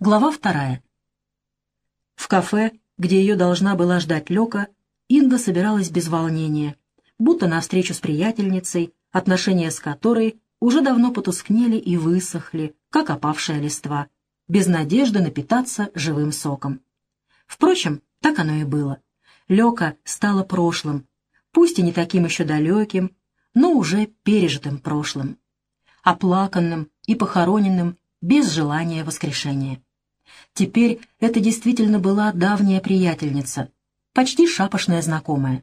Глава вторая. В кафе, где ее должна была ждать Лёка, Инга собиралась без волнения, будто на встречу с приятельницей, отношения с которой уже давно потускнели и высохли, как опавшая листва, без надежды напитаться живым соком. Впрочем, так оно и было. Лёка стала прошлым, пусть и не таким еще далеким, но уже пережитым прошлым, оплаканным и похороненным без желания воскрешения. Теперь это действительно была давняя приятельница, почти шапошная знакомая.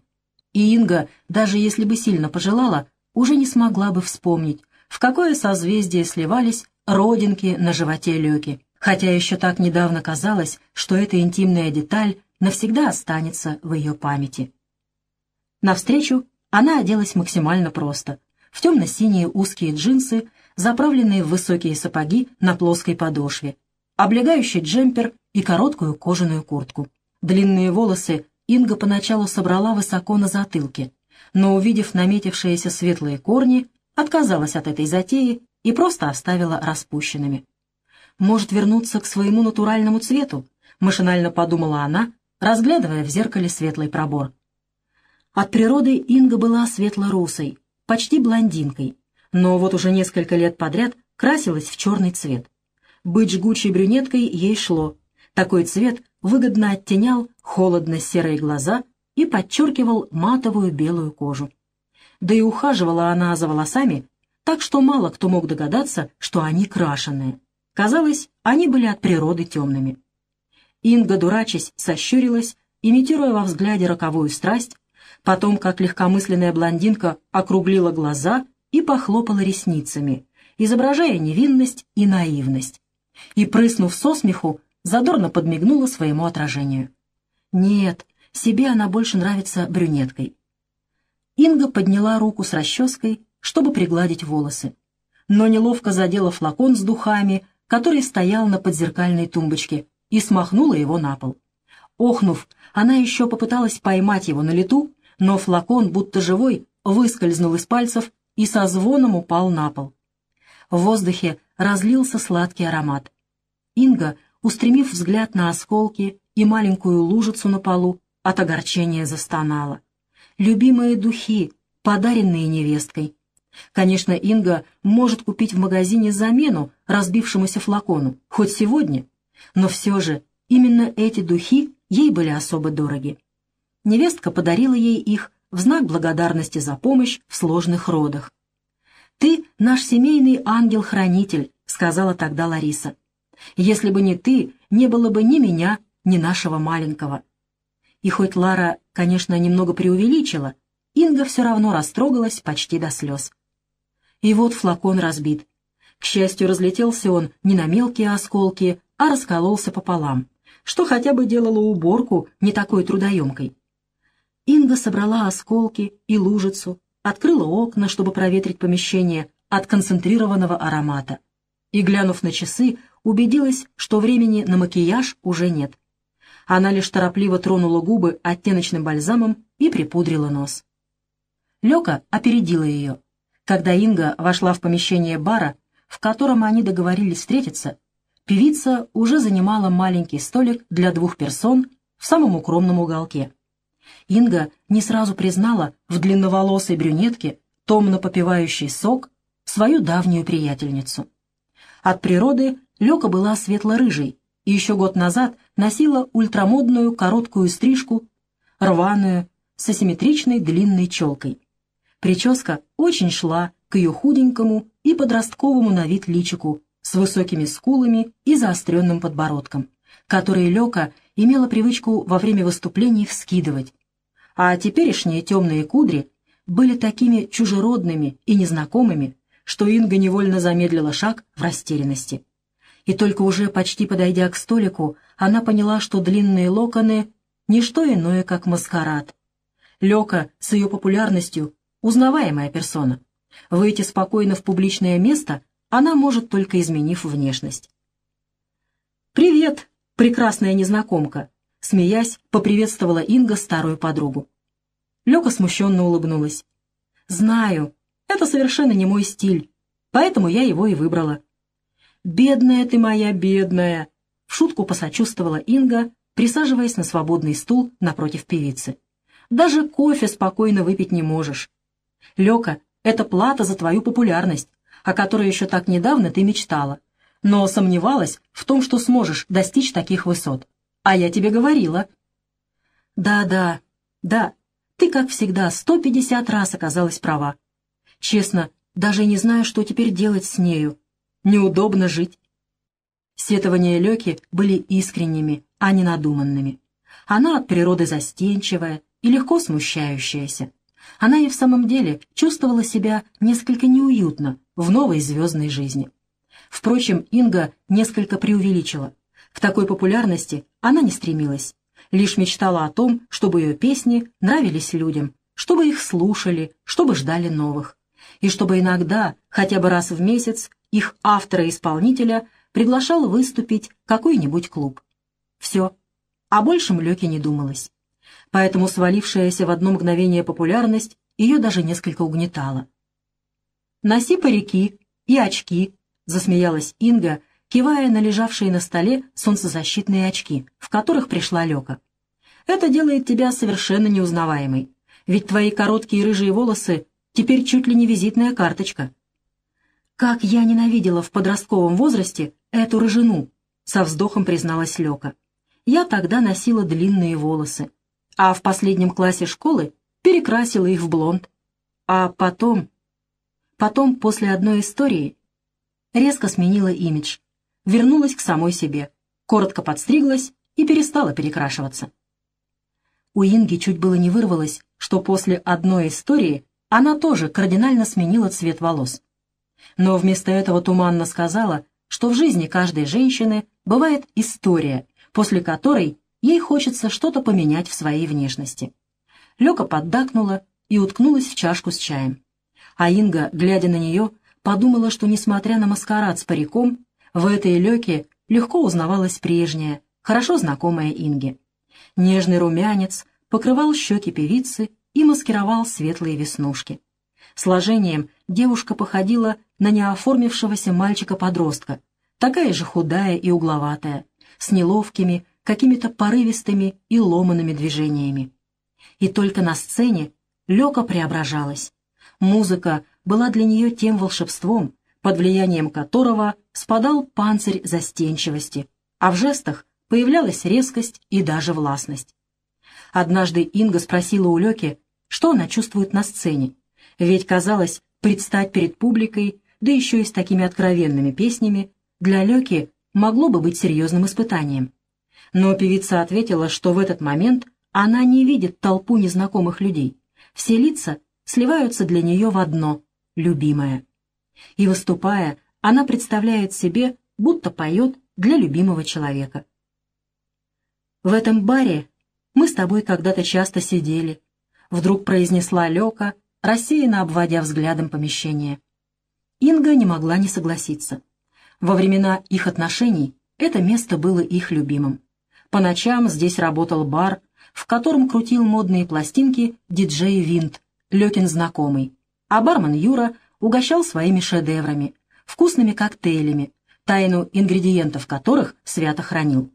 И Инга, даже если бы сильно пожелала, уже не смогла бы вспомнить, в какое созвездие сливались родинки на животе Лёки, хотя еще так недавно казалось, что эта интимная деталь навсегда останется в ее памяти. Навстречу она оделась максимально просто, в темно-синие узкие джинсы заправленные в высокие сапоги на плоской подошве, облегающий джемпер и короткую кожаную куртку. Длинные волосы Инга поначалу собрала высоко на затылке, но, увидев наметившиеся светлые корни, отказалась от этой затеи и просто оставила распущенными. «Может вернуться к своему натуральному цвету?» — машинально подумала она, разглядывая в зеркале светлый пробор. От природы Инга была светло-русой, почти блондинкой, но вот уже несколько лет подряд красилась в черный цвет. Быть жгучей брюнеткой ей шло. Такой цвет выгодно оттенял холодно-серые глаза и подчеркивал матовую белую кожу. Да и ухаживала она за волосами, так что мало кто мог догадаться, что они крашеные. Казалось, они были от природы темными. Инга, дурачась, сощурилась, имитируя во взгляде роковую страсть, потом, как легкомысленная блондинка, округлила глаза и похлопала ресницами, изображая невинность и наивность. И, прыснув со смеху, задорно подмигнула своему отражению. Нет, себе она больше нравится брюнеткой. Инга подняла руку с расческой, чтобы пригладить волосы, но неловко задела флакон с духами, который стоял на подзеркальной тумбочке, и смахнула его на пол. Охнув, она еще попыталась поймать его на лету, но флакон, будто живой, выскользнул из пальцев и со звоном упал на пол. В воздухе разлился сладкий аромат. Инга, устремив взгляд на осколки и маленькую лужицу на полу, от огорчения застонала. Любимые духи, подаренные невесткой. Конечно, Инга может купить в магазине замену разбившемуся флакону, хоть сегодня, но все же именно эти духи ей были особо дороги. Невестка подарила ей их в знак благодарности за помощь в сложных родах. «Ты наш семейный ангел-хранитель», — сказала тогда Лариса. «Если бы не ты, не было бы ни меня, ни нашего маленького». И хоть Лара, конечно, немного преувеличила, Инга все равно растрогалась почти до слез. И вот флакон разбит. К счастью, разлетелся он не на мелкие осколки, а раскололся пополам, что хотя бы делало уборку не такой трудоемкой. Инга собрала осколки и лужицу, открыла окна, чтобы проветрить помещение от концентрированного аромата. И, глянув на часы, убедилась, что времени на макияж уже нет. Она лишь торопливо тронула губы оттеночным бальзамом и припудрила нос. Лёка опередила ее. Когда Инга вошла в помещение бара, в котором они договорились встретиться, певица уже занимала маленький столик для двух персон в самом укромном уголке. Инга не сразу признала в длинноволосой брюнетке, томно попивающей сок, свою давнюю приятельницу. От природы Лёка была светло-рыжей и еще год назад носила ультрамодную короткую стрижку, рваную, с асимметричной длинной челкой. Прическа очень шла к ее худенькому и подростковому на вид личику с высокими скулами и заостренным подбородком, который Лёка имела привычку во время выступлений вскидывать, а теперешние темные кудри были такими чужеродными и незнакомыми, что Инга невольно замедлила шаг в растерянности. И только уже почти подойдя к столику, она поняла, что длинные локоны — не что иное, как маскарад. Лёка с ее популярностью — узнаваемая персона. Выйти спокойно в публичное место она может, только изменив внешность. «Привет, прекрасная незнакомка!» Смеясь, поприветствовала Инга старую подругу. Лёка смущенно улыбнулась. «Знаю, это совершенно не мой стиль, поэтому я его и выбрала». «Бедная ты моя, бедная!» В шутку посочувствовала Инга, присаживаясь на свободный стул напротив певицы. «Даже кофе спокойно выпить не можешь. Лёка, это плата за твою популярность, о которой еще так недавно ты мечтала, но сомневалась в том, что сможешь достичь таких высот. А я тебе говорила». «Да-да, да, ты, как всегда, сто пятьдесят раз оказалась права. Честно, даже не знаю, что теперь делать с нею. Неудобно жить». Сетования Лёки были искренними, а не надуманными. Она от природы застенчивая и легко смущающаяся. Она и в самом деле чувствовала себя несколько неуютно в новой звездной жизни. Впрочем, Инга несколько преувеличила. К такой популярности она не стремилась, лишь мечтала о том, чтобы ее песни нравились людям, чтобы их слушали, чтобы ждали новых, и чтобы иногда, хотя бы раз в месяц, их автора-исполнителя приглашал выступить какой-нибудь клуб. Все. О большем Лёке не думалось. Поэтому свалившаяся в одно мгновение популярность ее даже несколько угнетала. «Носи парики и очки», — засмеялась Инга, кивая на лежавшие на столе солнцезащитные очки, в которых пришла Лёка. «Это делает тебя совершенно неузнаваемой, ведь твои короткие рыжие волосы теперь чуть ли не визитная карточка». «Как я ненавидела в подростковом возрасте эту рыжину», — со вздохом призналась Лёка я тогда носила длинные волосы, а в последнем классе школы перекрасила их в блонд. А потом... Потом, после одной истории, резко сменила имидж, вернулась к самой себе, коротко подстриглась и перестала перекрашиваться. У Инги чуть было не вырвалось, что после одной истории она тоже кардинально сменила цвет волос. Но вместо этого туманно сказала, что в жизни каждой женщины бывает история, после которой ей хочется что-то поменять в своей внешности. Лёка поддакнула и уткнулась в чашку с чаем. А Инга, глядя на нее, подумала, что, несмотря на маскарад с париком, в этой Лёке легко узнавалась прежняя, хорошо знакомая Инге. Нежный румянец покрывал щеки певицы и маскировал светлые веснушки. Сложением девушка походила на неоформившегося мальчика-подростка, такая же худая и угловатая, с неловкими, какими-то порывистыми и ломанными движениями. И только на сцене Лёка преображалась. Музыка была для нее тем волшебством, под влиянием которого спадал панцирь застенчивости, а в жестах появлялась резкость и даже властность. Однажды Инга спросила у Лёки, что она чувствует на сцене, ведь, казалось, предстать перед публикой, да еще и с такими откровенными песнями, для Лёки могло бы быть серьезным испытанием. Но певица ответила, что в этот момент она не видит толпу незнакомых людей. Все лица сливаются для нее в одно — любимое. И выступая, она представляет себе, будто поет для любимого человека. «В этом баре мы с тобой когда-то часто сидели», — вдруг произнесла Лёка, рассеянно обводя взглядом помещение. Инга не могла не согласиться. Во времена их отношений это место было их любимым. По ночам здесь работал бар, в котором крутил модные пластинки диджей Винт, Лёкин знакомый, а бармен Юра угощал своими шедеврами, вкусными коктейлями, тайну ингредиентов которых свято хранил.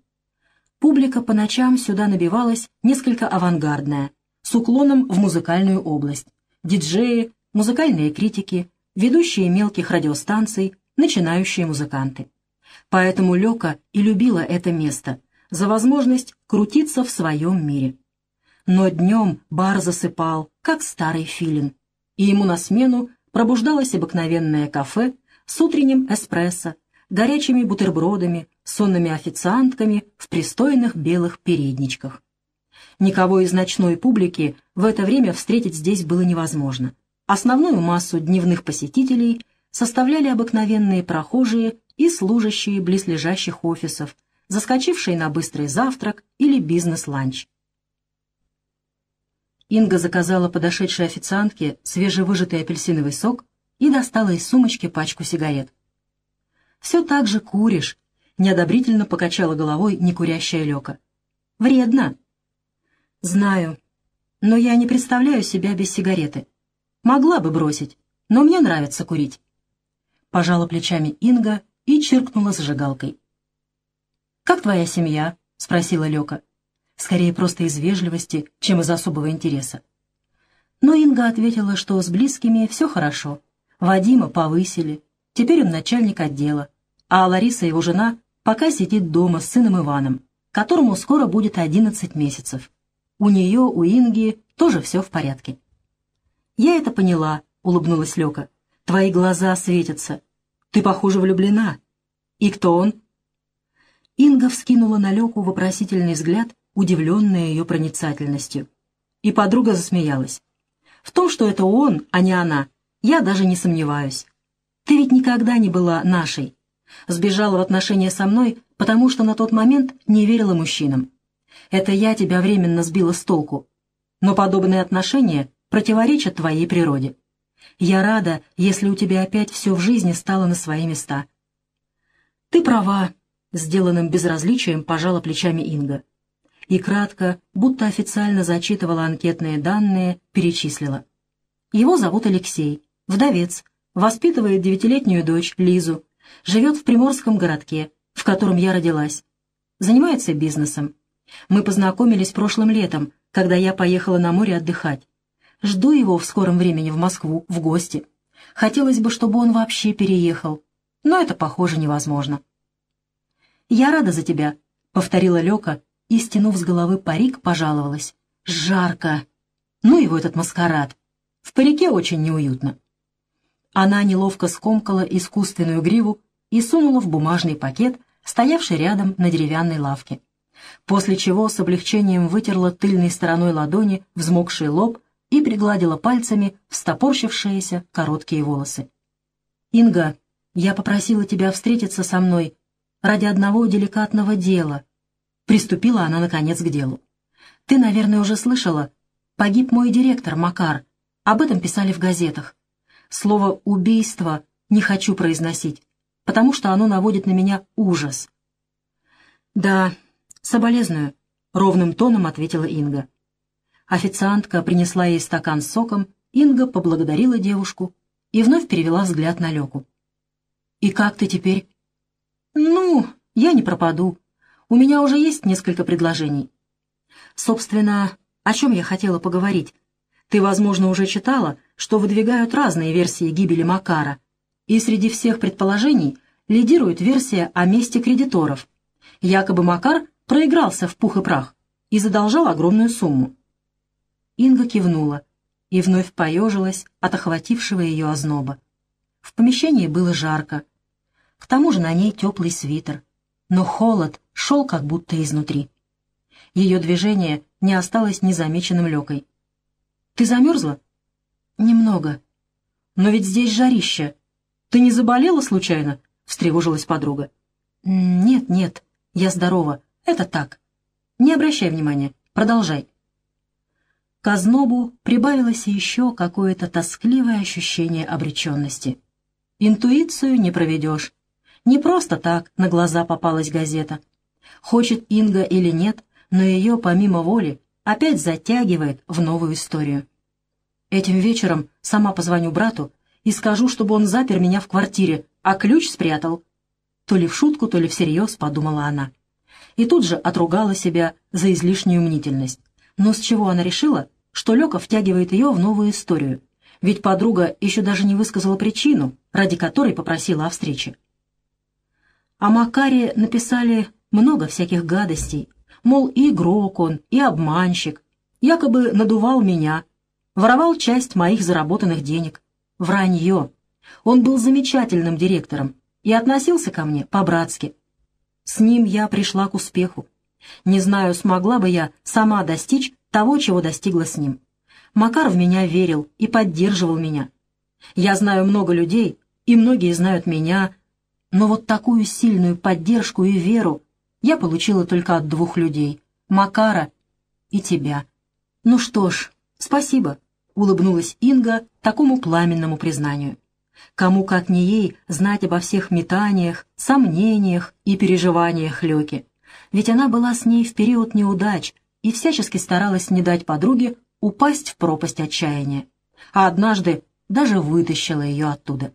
Публика по ночам сюда набивалась несколько авангардная, с уклоном в музыкальную область. Диджеи, музыкальные критики, ведущие мелких радиостанций, начинающие музыканты. Поэтому Лёка и любила это место за возможность крутиться в своем мире. Но днем бар засыпал, как старый филин, и ему на смену пробуждалось обыкновенное кафе с утренним эспрессо, горячими бутербродами, сонными официантками в пристойных белых передничках. Никого из ночной публики в это время встретить здесь было невозможно. Основную массу дневных посетителей составляли обыкновенные прохожие и служащие близлежащих офисов, заскочившие на быстрый завтрак или бизнес-ланч. Инга заказала подошедшей официантке свежевыжатый апельсиновый сок и достала из сумочки пачку сигарет. «Все так же куришь», — неодобрительно покачала головой некурящая Лёка. «Вредно». «Знаю, но я не представляю себя без сигареты. Могла бы бросить, но мне нравится курить» пожала плечами Инга и чиркнула зажигалкой. «Как твоя семья?» — спросила Лёка. Скорее просто из вежливости, чем из особого интереса. Но Инга ответила, что с близкими все хорошо. Вадима повысили, теперь он начальник отдела, а Лариса, его жена, пока сидит дома с сыном Иваном, которому скоро будет 11 месяцев. У нее, у Инги, тоже все в порядке. «Я это поняла», — улыбнулась Лёка. «Твои глаза светятся. Ты, похоже, влюблена. И кто он?» Инга вскинула на Лёку вопросительный взгляд, удивленная ее проницательностью. И подруга засмеялась. «В том, что это он, а не она, я даже не сомневаюсь. Ты ведь никогда не была нашей. Сбежала в отношения со мной, потому что на тот момент не верила мужчинам. Это я тебя временно сбила с толку. Но подобные отношения противоречат твоей природе. Я рада, если у тебя опять все в жизни стало на свои места. Ты права, сделанным безразличием пожала плечами Инга. И кратко, будто официально зачитывала анкетные данные, перечислила. Его зовут Алексей, вдовец, воспитывает девятилетнюю дочь, Лизу, живет в приморском городке, в котором я родилась. Занимается бизнесом. Мы познакомились прошлым летом, когда я поехала на море отдыхать. Жду его в скором времени в Москву, в гости. Хотелось бы, чтобы он вообще переехал, но это, похоже, невозможно. «Я рада за тебя», — повторила Лёка и, стянув с головы парик, пожаловалась. «Жарко! Ну его этот маскарад! В парике очень неуютно». Она неловко скомкала искусственную гриву и сунула в бумажный пакет, стоявший рядом на деревянной лавке. После чего с облегчением вытерла тыльной стороной ладони взмокший лоб и пригладила пальцами встопорщившиеся короткие волосы. «Инга, я попросила тебя встретиться со мной ради одного деликатного дела». Приступила она, наконец, к делу. «Ты, наверное, уже слышала. Погиб мой директор, Макар. Об этом писали в газетах. Слово «убийство» не хочу произносить, потому что оно наводит на меня ужас». «Да, соболезную», — ровным тоном ответила Инга. Официантка принесла ей стакан с соком, Инга поблагодарила девушку и вновь перевела взгляд на Леку. «И как ты теперь?» «Ну, я не пропаду. У меня уже есть несколько предложений». «Собственно, о чем я хотела поговорить? Ты, возможно, уже читала, что выдвигают разные версии гибели Макара, и среди всех предположений лидирует версия о месте кредиторов. Якобы Макар проигрался в пух и прах и задолжал огромную сумму. Инга кивнула и вновь поежилась от охватившего ее озноба. В помещении было жарко. К тому же на ней теплый свитер, но холод шел как будто изнутри. Ее движение не осталось незамеченным Лекой. «Ты замерзла?» «Немного». «Но ведь здесь жарище. Ты не заболела случайно?» — встревожилась подруга. «Нет, нет, я здорова. Это так. Не обращай внимания. Продолжай». К ознобу прибавилось еще какое-то тоскливое ощущение обреченности. Интуицию не проведешь. Не просто так на глаза попалась газета. Хочет Инга или нет, но ее, помимо воли, опять затягивает в новую историю. Этим вечером сама позвоню брату и скажу, чтобы он запер меня в квартире, а ключ спрятал. То ли в шутку, то ли всерьез, подумала она. И тут же отругала себя за излишнюю мнительность. Но с чего она решила, что Лёка втягивает ее в новую историю, ведь подруга еще даже не высказала причину, ради которой попросила о встрече. О Макаре написали много всяких гадостей, мол, и игрок он, и обманщик, якобы надувал меня, воровал часть моих заработанных денег. Вранье. Он был замечательным директором и относился ко мне по-братски. С ним я пришла к успеху. Не знаю, смогла бы я сама достичь того, чего достигла с ним. Макар в меня верил и поддерживал меня. Я знаю много людей, и многие знают меня, но вот такую сильную поддержку и веру я получила только от двух людей — Макара и тебя. Ну что ж, спасибо, — улыбнулась Инга такому пламенному признанию. Кому, как не ей, знать обо всех метаниях, сомнениях и переживаниях Лёки. Ведь она была с ней в период неудач — и всячески старалась не дать подруге упасть в пропасть отчаяния, а однажды даже вытащила ее оттуда.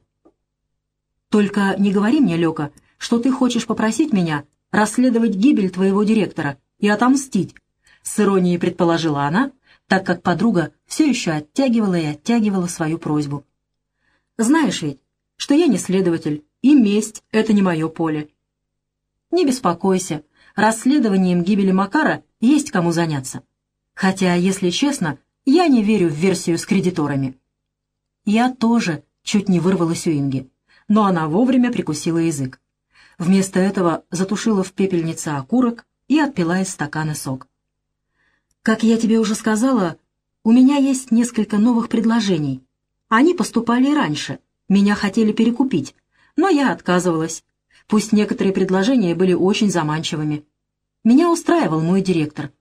«Только не говори мне, Лёка, что ты хочешь попросить меня расследовать гибель твоего директора и отомстить, с иронией предположила она, так как подруга все еще оттягивала и оттягивала свою просьбу. Знаешь ведь, что я не следователь, и месть — это не мое поле. Не беспокойся, расследованием гибели Макара есть кому заняться. Хотя, если честно, я не верю в версию с кредиторами. Я тоже чуть не вырвалась у Инги, но она вовремя прикусила язык. Вместо этого затушила в пепельнице окурок и отпила из стакана сок. «Как я тебе уже сказала, у меня есть несколько новых предложений. Они поступали раньше, меня хотели перекупить, но я отказывалась. Пусть некоторые предложения были очень заманчивыми. Меня устраивал мой директор.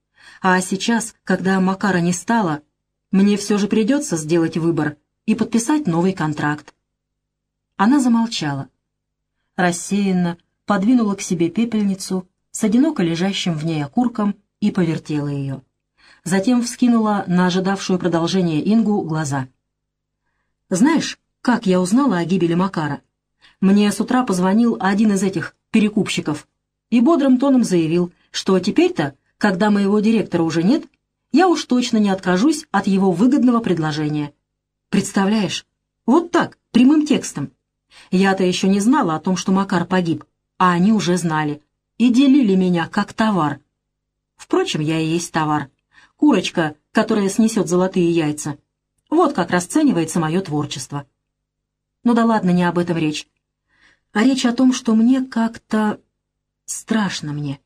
А сейчас, когда Макара не стало, мне все же придется сделать выбор и подписать новый контракт. Она замолчала. Рассеянно подвинула к себе пепельницу с одиноко лежащим в ней окурком и повертела ее. Затем вскинула на ожидавшую продолжение Ингу глаза. «Знаешь, как я узнала о гибели Макара? Мне с утра позвонил один из этих перекупщиков и бодрым тоном заявил, что теперь-то, когда моего директора уже нет, я уж точно не откажусь от его выгодного предложения. Представляешь, вот так, прямым текстом. Я-то еще не знала о том, что Макар погиб, а они уже знали и делили меня как товар. Впрочем, я и есть товар. Курочка, которая снесет золотые яйца. Вот как расценивается мое творчество. Ну да ладно, не об этом речь. А речь о том, что мне как-то... страшно мне.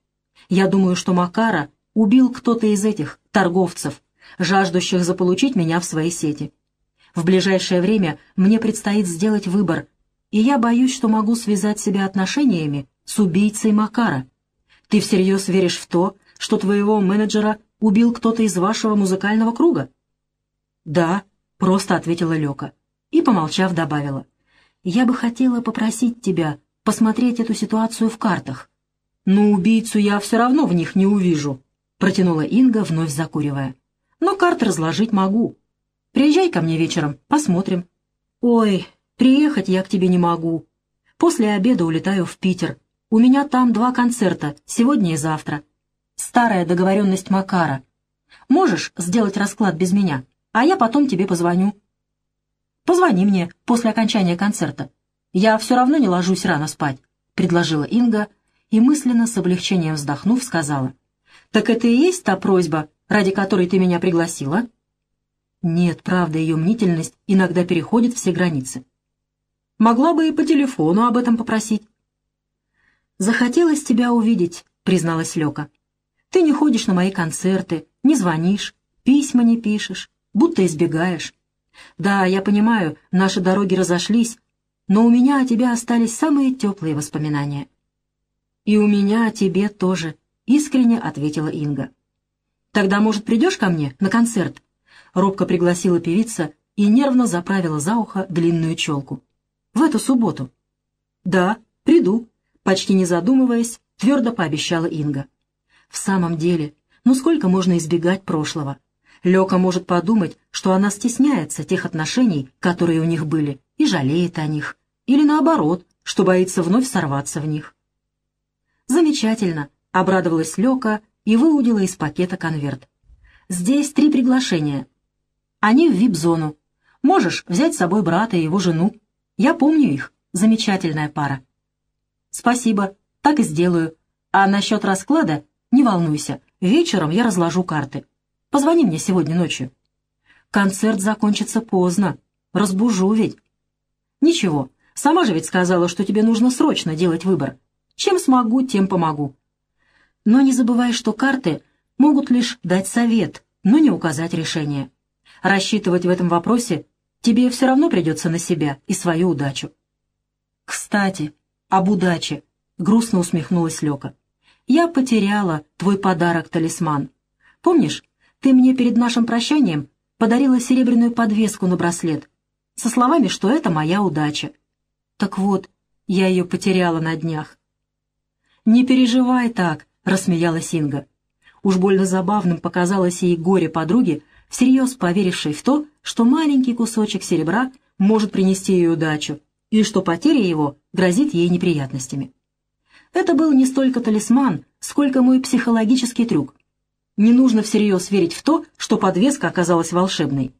Я думаю, что Макара убил кто-то из этих торговцев, жаждущих заполучить меня в свои сети. В ближайшее время мне предстоит сделать выбор, и я боюсь, что могу связать себя отношениями с убийцей Макара. Ты всерьез веришь в то, что твоего менеджера убил кто-то из вашего музыкального круга?» «Да», — просто ответила Лёка и, помолчав, добавила. «Я бы хотела попросить тебя посмотреть эту ситуацию в картах. Но убийцу я все равно в них не увижу», — протянула Инга, вновь закуривая. «Но карты разложить могу. Приезжай ко мне вечером, посмотрим». «Ой, приехать я к тебе не могу. После обеда улетаю в Питер. У меня там два концерта, сегодня и завтра. Старая договоренность Макара. Можешь сделать расклад без меня, а я потом тебе позвоню». Позвони мне после окончания концерта. Я все равно не ложусь рано спать», — предложила Инга и мысленно с облегчением вздохнув сказала. «Так это и есть та просьба, ради которой ты меня пригласила?» Нет, правда, ее мнительность иногда переходит все границы. Могла бы и по телефону об этом попросить. «Захотелось тебя увидеть», — призналась Лёка. «Ты не ходишь на мои концерты, не звонишь, письма не пишешь, будто избегаешь. Да, я понимаю, наши дороги разошлись, но у меня о тебе остались самые теплые воспоминания. И у меня о тебе тоже, искренне ответила Инга. Тогда, может, придешь ко мне на концерт? Робко пригласила певица и нервно заправила за ухо длинную челку. В эту субботу. Да, приду, почти не задумываясь, твердо пообещала Инга. В самом деле, ну сколько можно избегать прошлого? Лёка может подумать, что она стесняется тех отношений, которые у них были, и жалеет о них. Или наоборот, что боится вновь сорваться в них. «Замечательно», — обрадовалась Лёка и выудила из пакета конверт. «Здесь три приглашения. Они в вип-зону. Можешь взять с собой брата и его жену. Я помню их. Замечательная пара». «Спасибо, так и сделаю. А насчет расклада не волнуйся, вечером я разложу карты». Позвони мне сегодня ночью. Концерт закончится поздно. Разбужу ведь. Ничего, сама же ведь сказала, что тебе нужно срочно делать выбор. Чем смогу, тем помогу. Но не забывай, что карты могут лишь дать совет, но не указать решение. Рассчитывать в этом вопросе тебе все равно придется на себя и свою удачу. Кстати, об удаче, грустно усмехнулась Лёка. Я потеряла твой подарок-талисман. Помнишь, ты мне перед нашим прощанием подарила серебряную подвеску на браслет со словами, что это моя удача. Так вот, я ее потеряла на днях. «Не переживай так», — рассмеялась Инга. Уж больно забавным показалось ей горе подруги, всерьез поверившей в то, что маленький кусочек серебра может принести ей удачу, и что потеря его грозит ей неприятностями. Это был не столько талисман, сколько мой психологический трюк. Не нужно всерьез верить в то, что подвеска оказалась волшебной.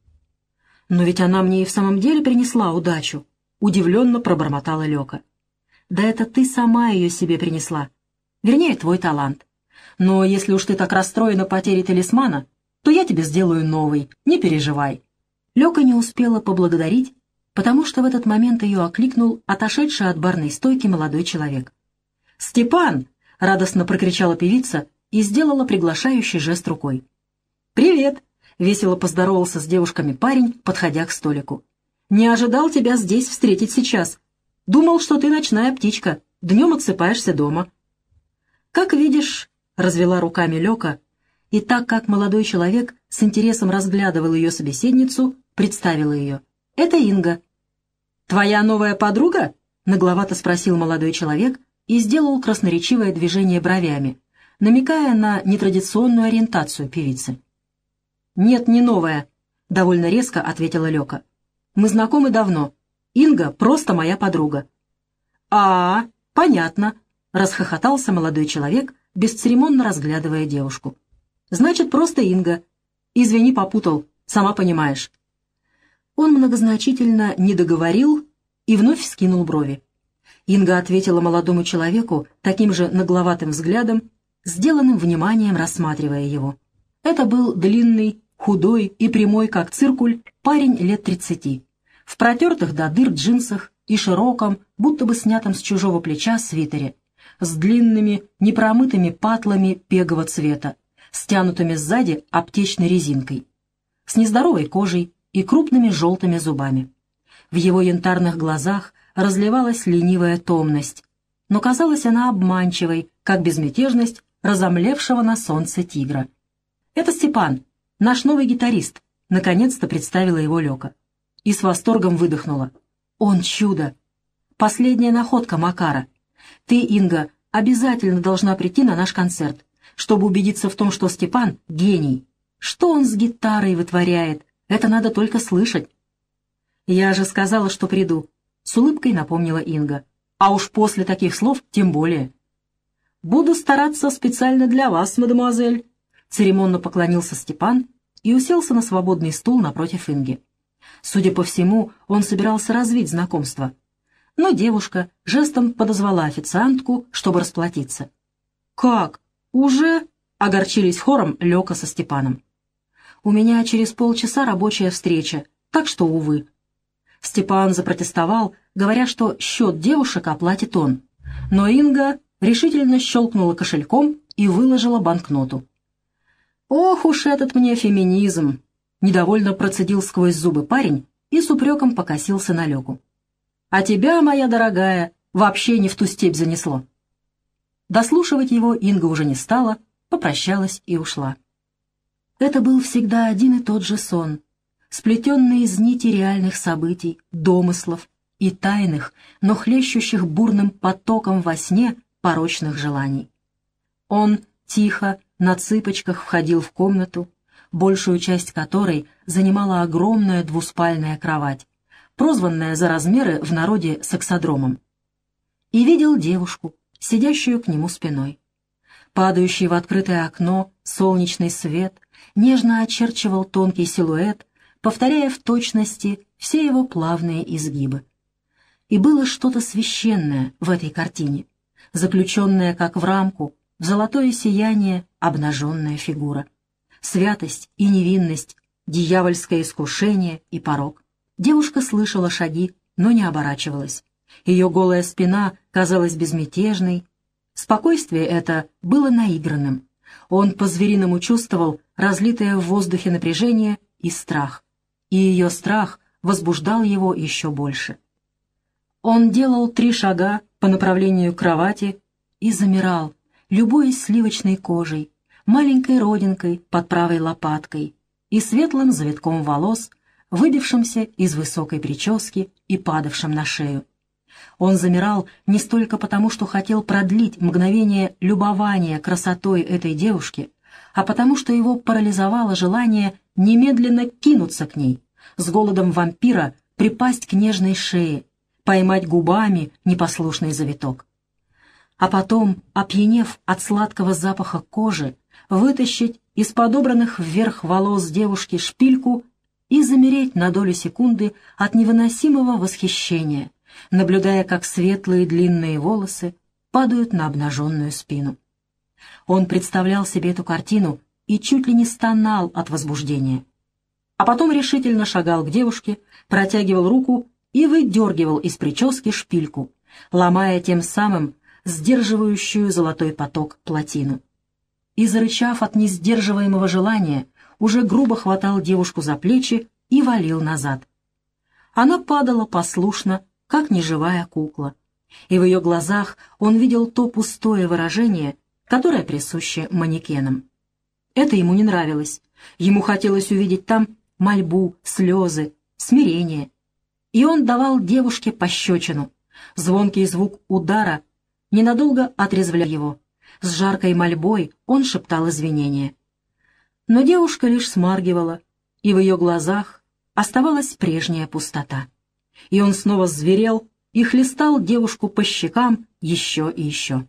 «Но ведь она мне и в самом деле принесла удачу», — удивленно пробормотала Лёка. «Да это ты сама ее себе принесла. Вернее, твой талант. Но если уж ты так расстроена потерей талисмана, то я тебе сделаю новый, не переживай». Лёка не успела поблагодарить, потому что в этот момент ее окликнул отошедший от барной стойки молодой человек. «Степан!» — радостно прокричала певица и сделала приглашающий жест рукой. «Привет!» — весело поздоровался с девушками парень, подходя к столику. «Не ожидал тебя здесь встретить сейчас. Думал, что ты ночная птичка, днем отсыпаешься дома». «Как видишь», — развела руками Лёка, и так как молодой человек с интересом разглядывал ее собеседницу, представила ее. «Это Инга». «Твоя новая подруга?» — нагловато спросил молодой человек и сделал красноречивое движение бровями, намекая на нетрадиционную ориентацию певицы. «Нет, не новая», — довольно резко ответила Лёка. «Мы знакомы давно. Инга просто моя подруга». «А, понятно», — расхохотался молодой человек, бесцеремонно разглядывая девушку. «Значит, просто Инга. Извини, попутал, сама понимаешь». Он многозначительно не договорил и вновь скинул брови. Инга ответила молодому человеку таким же нагловатым взглядом, сделанным вниманием рассматривая его. Это был длинный, худой и прямой, как циркуль, парень лет тридцати, в протертых до дыр джинсах и широком, будто бы снятом с чужого плеча свитере, с длинными, непромытыми патлами пегового цвета, стянутыми сзади аптечной резинкой, с нездоровой кожей и крупными желтыми зубами. В его янтарных глазах разливалась ленивая томность, но казалась она обманчивой, как безмятежность разомлевшего на солнце тигра. «Это Степан, Наш новый гитарист. Наконец-то представила его Лёка. И с восторгом выдохнула. Он чудо. Последняя находка Макара. Ты, Инга, обязательно должна прийти на наш концерт, чтобы убедиться в том, что Степан — гений. Что он с гитарой вытворяет, это надо только слышать. Я же сказала, что приду. С улыбкой напомнила Инга. А уж после таких слов тем более. Буду стараться специально для вас, мадемуазель. Церемонно поклонился Степан и уселся на свободный стул напротив Инги. Судя по всему, он собирался развить знакомство. Но девушка жестом подозвала официантку, чтобы расплатиться. «Как? Уже?» — огорчились хором Лёка со Степаном. «У меня через полчаса рабочая встреча, так что, увы». Степан запротестовал, говоря, что счет девушек оплатит он. Но Инга решительно щелкнула кошельком и выложила банкноту. «Ох уж этот мне феминизм!» — недовольно процедил сквозь зубы парень и с упреком покосился на Лёку. «А тебя, моя дорогая, вообще не в ту степь занесло». Дослушивать его Инга уже не стала, попрощалась и ушла. Это был всегда один и тот же сон, сплетенный из нити реальных событий, домыслов и тайных, но хлещущих бурным потоком во сне порочных желаний. Он тихо, на цыпочках входил в комнату, большую часть которой занимала огромная двуспальная кровать, прозванная за размеры в народе сексодромом. И видел девушку, сидящую к нему спиной. Падающий в открытое окно солнечный свет нежно очерчивал тонкий силуэт, повторяя в точности все его плавные изгибы. И было что-то священное в этой картине, заключенное как в рамку, в золотое сияние обнаженная фигура. Святость и невинность, дьявольское искушение и порог. Девушка слышала шаги, но не оборачивалась. Ее голая спина казалась безмятежной. Спокойствие это было наигранным. Он по-звериному чувствовал разлитое в воздухе напряжение и страх. И ее страх возбуждал его еще больше. Он делал три шага по направлению к кровати и замирал, любуясь сливочной кожей, маленькой родинкой под правой лопаткой и светлым завитком волос, выбившимся из высокой прически и падавшим на шею. Он замирал не столько потому, что хотел продлить мгновение любования красотой этой девушки, а потому что его парализовало желание немедленно кинуться к ней, с голодом вампира припасть к нежной шее, поймать губами непослушный завиток. а потом, опьянев от сладкого запаха кожи, вытащить из подобранных вверх волос девушки шпильку и замереть на долю секунды от невыносимого восхищения, наблюдая, как светлые длинные волосы падают на обнаженную спину. Он представлял себе эту картину и чуть ли не стонал от возбуждения. А потом решительно шагал к девушке, протягивал руку и выдергивал из прически шпильку, ломая тем самым сдерживающую золотой поток плотину. И, зарычав от несдерживаемого желания, уже грубо хватал девушку за плечи и валил назад. Она падала послушно, как неживая кукла, и в ее глазах он видел то пустое выражение, которое присуще манекенам. Это ему не нравилось. Ему хотелось увидеть там мольбу, слезы, смирение. И он давал девушке пощечину. Звонкий звук удара ненадолго отрезвлял его. С жаркой мольбой он шептал извинения. Но девушка лишь смаргивала, и в ее глазах оставалась прежняя пустота. И он снова зверел и хлестал девушку по щекам еще и еще.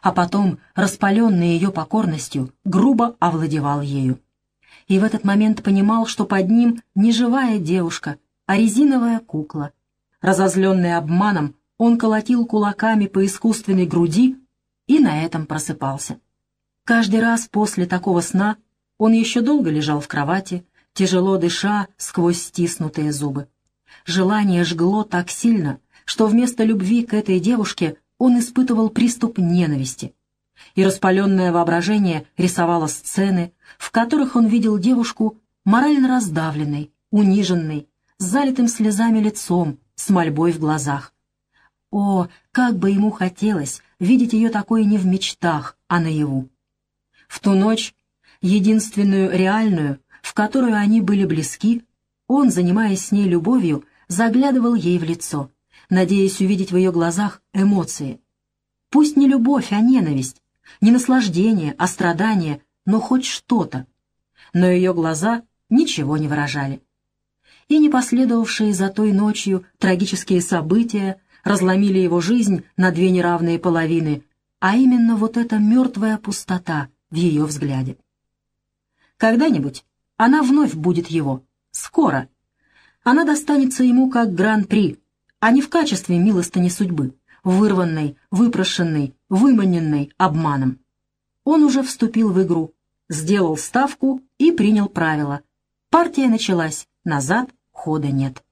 А потом, распаленный ее покорностью, грубо овладевал ею. И в этот момент понимал, что под ним не живая девушка, а резиновая кукла. Разозленный обманом, он колотил кулаками по искусственной груди и на этом просыпался. Каждый раз после такого сна он еще долго лежал в кровати, тяжело дыша сквозь стиснутые зубы. Желание жгло так сильно, что вместо любви к этой девушке он испытывал приступ ненависти. И распаленное воображение рисовало сцены, в которых он видел девушку морально раздавленной, униженной, с залитым слезами лицом, с мольбой в глазах. О, как бы ему хотелось видеть ее такой не в мечтах, а наяву. В ту ночь, единственную реальную, в которую они были близки, он, занимаясь с ней любовью, заглядывал ей в лицо, надеясь увидеть в ее глазах эмоции. Пусть не любовь, а ненависть, не наслаждение, а страдание, но хоть что-то. Но ее глаза ничего не выражали. И не последовавшие за той ночью трагические события разломили его жизнь на две неравные половины, а именно вот эта мертвая пустота в ее взгляде. Когда-нибудь она вновь будет его, скоро. Она достанется ему как гран-при, а не в качестве милостыни судьбы, вырванной, выпрошенной, выманенной обманом. Он уже вступил в игру, сделал ставку и принял правила. Партия началась, назад хода нет.